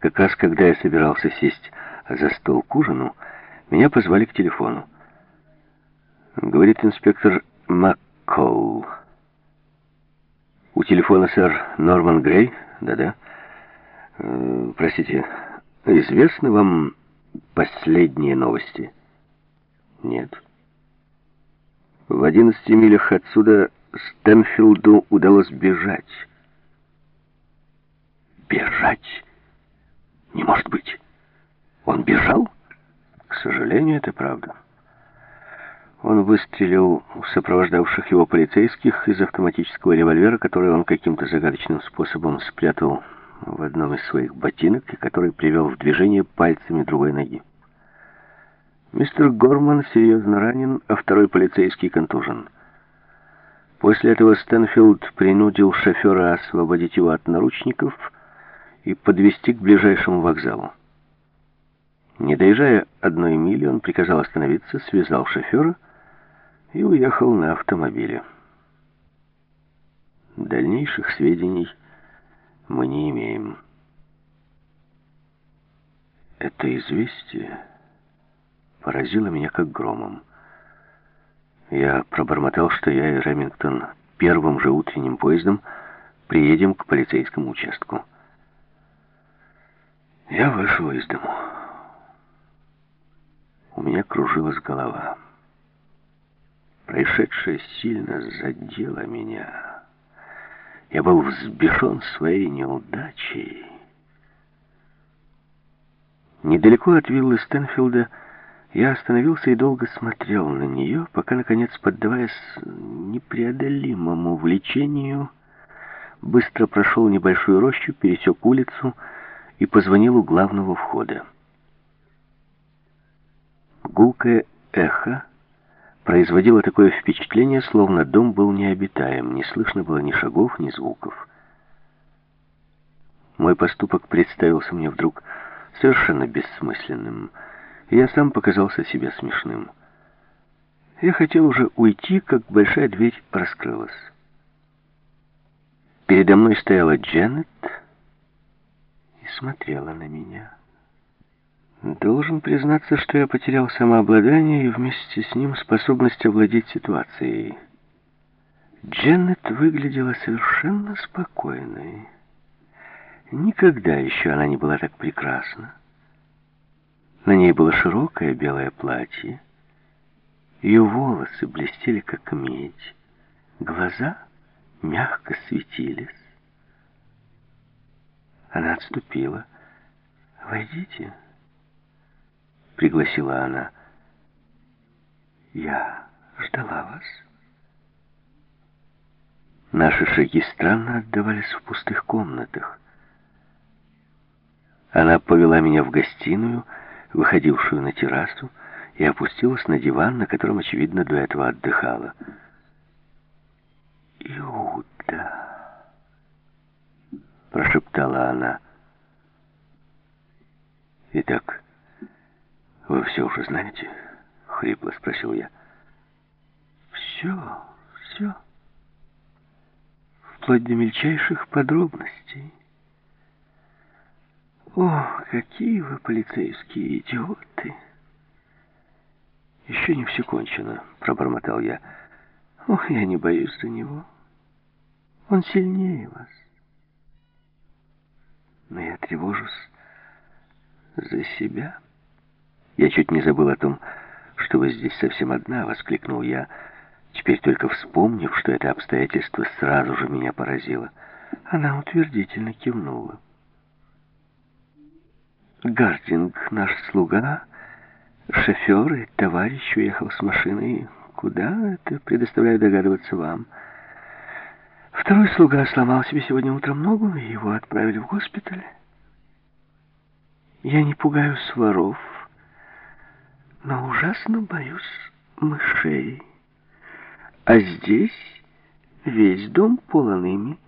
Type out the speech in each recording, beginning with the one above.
Как раз когда я собирался сесть за стол к ужину, меня позвали к телефону. Говорит инспектор Маккоул. У телефона сэр Норман Грей? Да-да. Э, простите, известны вам последние новости? Нет. В одиннадцати милях отсюда Стэнфилду удалось бежать. Бежать? Может быть. Он бежал? К сожалению, это правда. Он выстрелил в сопровождавших его полицейских из автоматического револьвера, который он каким-то загадочным способом спрятал в одном из своих ботинок и который привел в движение пальцами другой ноги. Мистер Горман серьезно ранен, а второй полицейский контужен. После этого Стэнфилд принудил шофера освободить его от наручников и подвести к ближайшему вокзалу. Не доезжая одной мили, он приказал остановиться, связал шофера и уехал на автомобиле. Дальнейших сведений мы не имеем. Это известие поразило меня как громом. Я пробормотал, что я и Ремингтон первым же утренним поездом приедем к полицейскому участку. Я вышел из дому. У меня кружилась голова. Происшедшее сильно задело меня. Я был взбешен своей неудачей. Недалеко от виллы Стэнфилда я остановился и долго смотрел на нее, пока, наконец, поддаваясь непреодолимому влечению, быстро прошел небольшую рощу, пересек улицу и позвонил у главного входа. Гулкое эхо производило такое впечатление, словно дом был необитаем, не слышно было ни шагов, ни звуков. Мой поступок представился мне вдруг совершенно бессмысленным, и я сам показался себе смешным. Я хотел уже уйти, как большая дверь раскрылась. Передо мной стояла Дженнет и смотрела на меня. Должен признаться, что я потерял самообладание и вместе с ним способность овладеть ситуацией. Дженнет выглядела совершенно спокойной. Никогда еще она не была так прекрасна. На ней было широкое белое платье. Ее волосы блестели, как медь. Глаза мягко светились. Она отступила. «Войдите» пригласила она. Я ждала вас. Наши шаги странно отдавались в пустых комнатах. Она повела меня в гостиную, выходившую на террасу, и опустилась на диван, на котором, очевидно, до этого отдыхала. «Иуда!» — прошептала она. «Итак, «Вы все уже знаете?» — хрипло спросил я. «Все, все. Вплоть до мельчайших подробностей. О, какие вы полицейские идиоты!» «Еще не все кончено», — пробормотал я. «Ох, я не боюсь за него. Он сильнее вас. Но я тревожусь за себя». «Я чуть не забыл о том, что вы здесь совсем одна», — воскликнул я, теперь только вспомнив, что это обстоятельство сразу же меня поразило. Она утвердительно кивнула. Гардинг, наш слуга, шофер и товарищ уехал с машиной. Куда? Это предоставляю догадываться вам. Второй слуга сломал себе сегодня утром ногу, и его отправили в госпиталь. Я не пугаюсь воров, но ужасно боюсь мышей. А здесь весь дом полон ими.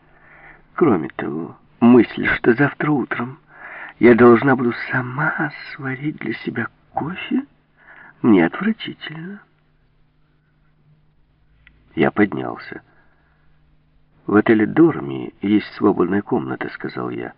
Кроме того, мысль, что завтра утром я должна буду сама сварить для себя кофе, мне отвратительно. Я поднялся. «В отеле Дорми есть свободная комната», — сказал я.